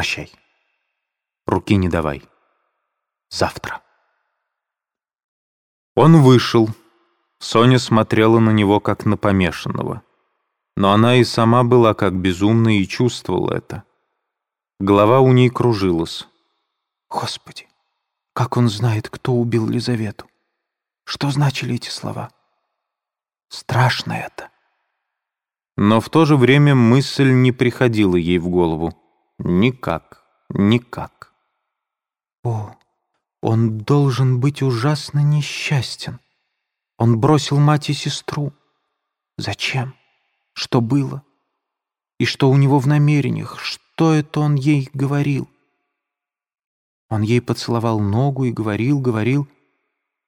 Прощай. Руки не давай. Завтра. Он вышел. Соня смотрела на него, как на помешанного. Но она и сама была как безумная и чувствовала это. Голова у ней кружилась. Господи, как он знает, кто убил Лизавету? Что значили эти слова? Страшно это. Но в то же время мысль не приходила ей в голову. Никак, никак. О, он должен быть ужасно несчастен. Он бросил мать и сестру. Зачем? Что было? И что у него в намерениях? Что это он ей говорил? Он ей поцеловал ногу и говорил, говорил —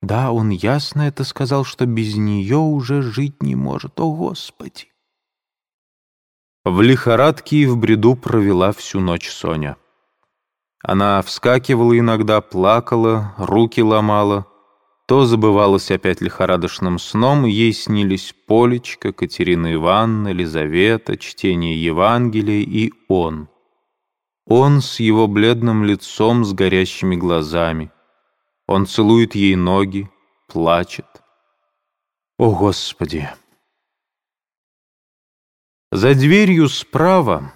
да, он ясно это сказал, что без нее уже жить не может. О, Господи! В лихорадке и в бреду провела всю ночь Соня. Она вскакивала иногда, плакала, руки ломала, то забывалась опять лихорадочным сном, ей снились Полечка, Катерина Ивановна, Елизавета, чтение Евангелия и он. Он с его бледным лицом, с горящими глазами — он целует ей ноги, плачет. О, Господи! За дверью справа,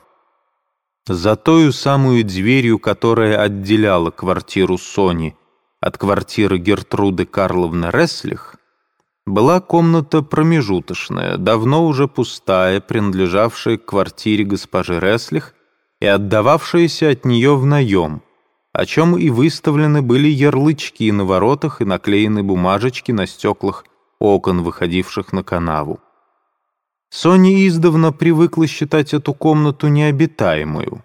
за той самую дверью, которая отделяла квартиру Сони от квартиры Гертруды Карловны Реслих, была комната промежуточная, давно уже пустая, принадлежавшая к квартире госпожи Реслих и отдававшаяся от нее в наем, о чем и выставлены были ярлычки на воротах и наклеены бумажечки на стеклах окон, выходивших на канаву. Соня издавна привыкла считать эту комнату необитаемую.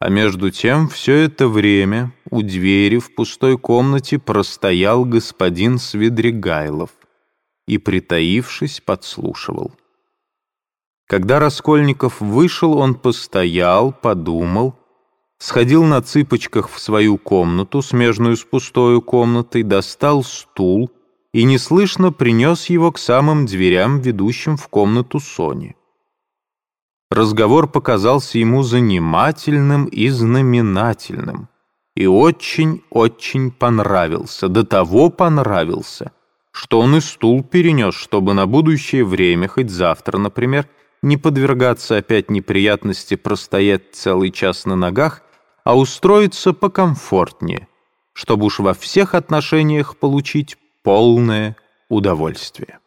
А между тем все это время у двери в пустой комнате простоял господин Свидригайлов и, притаившись, подслушивал. Когда Раскольников вышел, он постоял, подумал — сходил на цыпочках в свою комнату, смежную с пустой комнатой, достал стул и неслышно принес его к самым дверям, ведущим в комнату Сони. Разговор показался ему занимательным и знаменательным, и очень-очень понравился, до того понравился, что он и стул перенес, чтобы на будущее время, хоть завтра, например, не подвергаться опять неприятности простоять целый час на ногах а устроиться покомфортнее, чтобы уж во всех отношениях получить полное удовольствие.